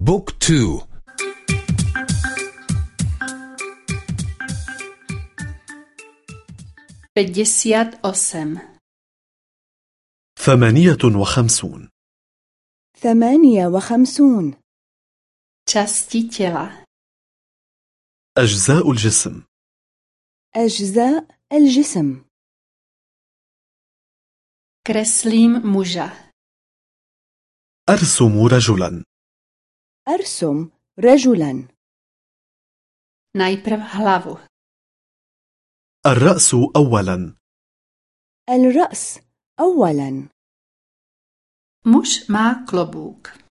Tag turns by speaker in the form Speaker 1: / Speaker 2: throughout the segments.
Speaker 1: بوك تو.
Speaker 2: بديسيات أسم
Speaker 3: ثمانية وخمسون
Speaker 4: ثمانية وخمسون
Speaker 2: časti těla
Speaker 3: أجزاء الجسم.
Speaker 4: أجزاء الجسم.
Speaker 2: kreslím muža
Speaker 3: أرسم رجلا.
Speaker 4: أرسم رجلا.
Speaker 2: Najprv hlavu.
Speaker 3: الرأس أولا.
Speaker 4: الرأس أولا.
Speaker 2: Muž má klobouk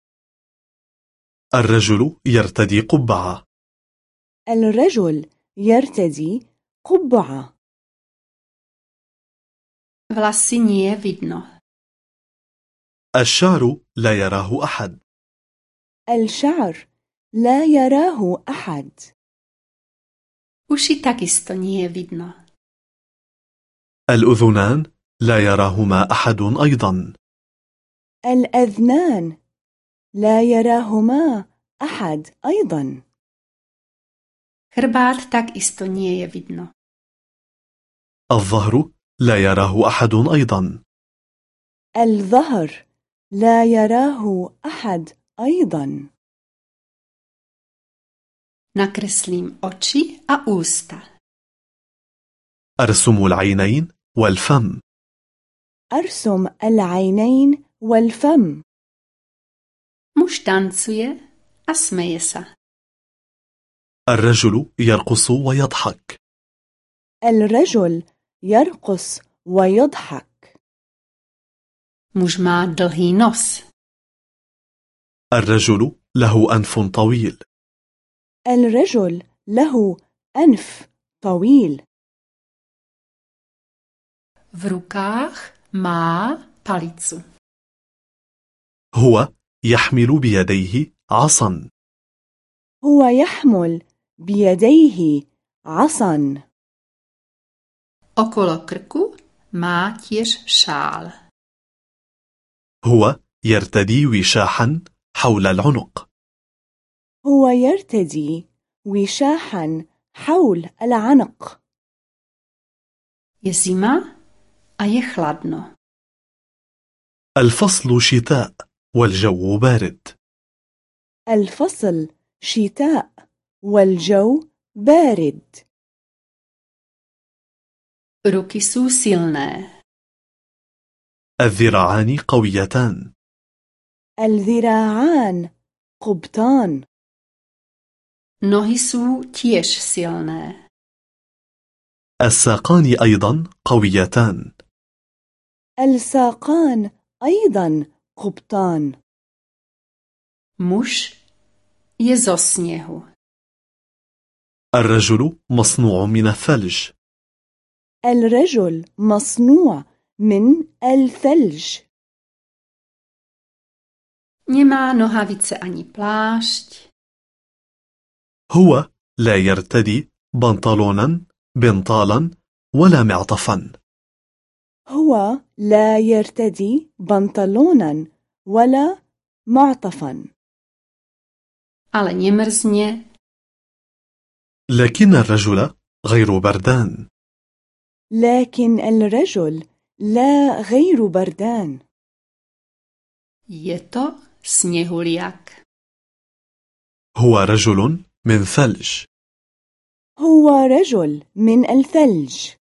Speaker 3: الرجل يرتدي قبعة.
Speaker 4: الرجل يرتدي قبعة.
Speaker 2: Vlasy nie vidno.
Speaker 3: الشعر لا يراه أحد.
Speaker 4: الشعر لا يراه أحد.
Speaker 2: Uši takisto nie je vidno.
Speaker 3: الأذنان لا يراهما أحد أيضا.
Speaker 4: الأذنان لا يراهما أحد أيضا.
Speaker 2: Chrbát takisto nie je vidno.
Speaker 3: الظهر لا يراه أحد أيضا.
Speaker 4: الظهر لا يراه أحد أيضا.
Speaker 2: Oči a ústa
Speaker 3: أرسم العينين والفم.
Speaker 4: أرسم العينين والفم.
Speaker 2: Smeje sa.
Speaker 3: الرجل يرقص ويضحك.
Speaker 4: الرجل يرقص ويضحك.
Speaker 2: Má dlhý nos.
Speaker 3: الرجل له أنف طويل.
Speaker 4: الرجل له أنف طويل.
Speaker 2: V rukách má palicu.
Speaker 3: هو يحمل بيديه عصا.
Speaker 4: هو يحمل بيديه عصا.
Speaker 2: Okolo krku má tiež šál.
Speaker 3: هو يرتدي وشاحا حول العنق.
Speaker 4: هو يرتدي وشاحا حول العنق.
Speaker 2: Je zima a je chladno.
Speaker 3: الفصل شتاء والجو بارد.
Speaker 4: الفصل شتاء والجو بارد.
Speaker 2: Jsou silné.
Speaker 3: الذراعان قويتان.
Speaker 4: الذراعان قبطان.
Speaker 2: nohy jsou tiež silné
Speaker 3: الساقان أيضا قويتان.
Speaker 4: الساقان أيضا قبطان.
Speaker 2: zo sněhu
Speaker 3: الرجل مصنوع من الثلج.
Speaker 4: الرجل مصنوع من الثلج.
Speaker 2: Nemá nohavice ani plášť.
Speaker 3: هو لا يرتدي بنطلونا بنطالا ولا معطفا.
Speaker 4: هو لا يرتدي بنطلونا ولا معطفا.
Speaker 2: Ale nemrzne.
Speaker 3: لكن الرجل غير بردان.
Speaker 4: لكن الرجل لا غير بردان.
Speaker 2: Je to sněhuliak
Speaker 3: هو رجل من ثلج.
Speaker 4: هو رجل من الثلج.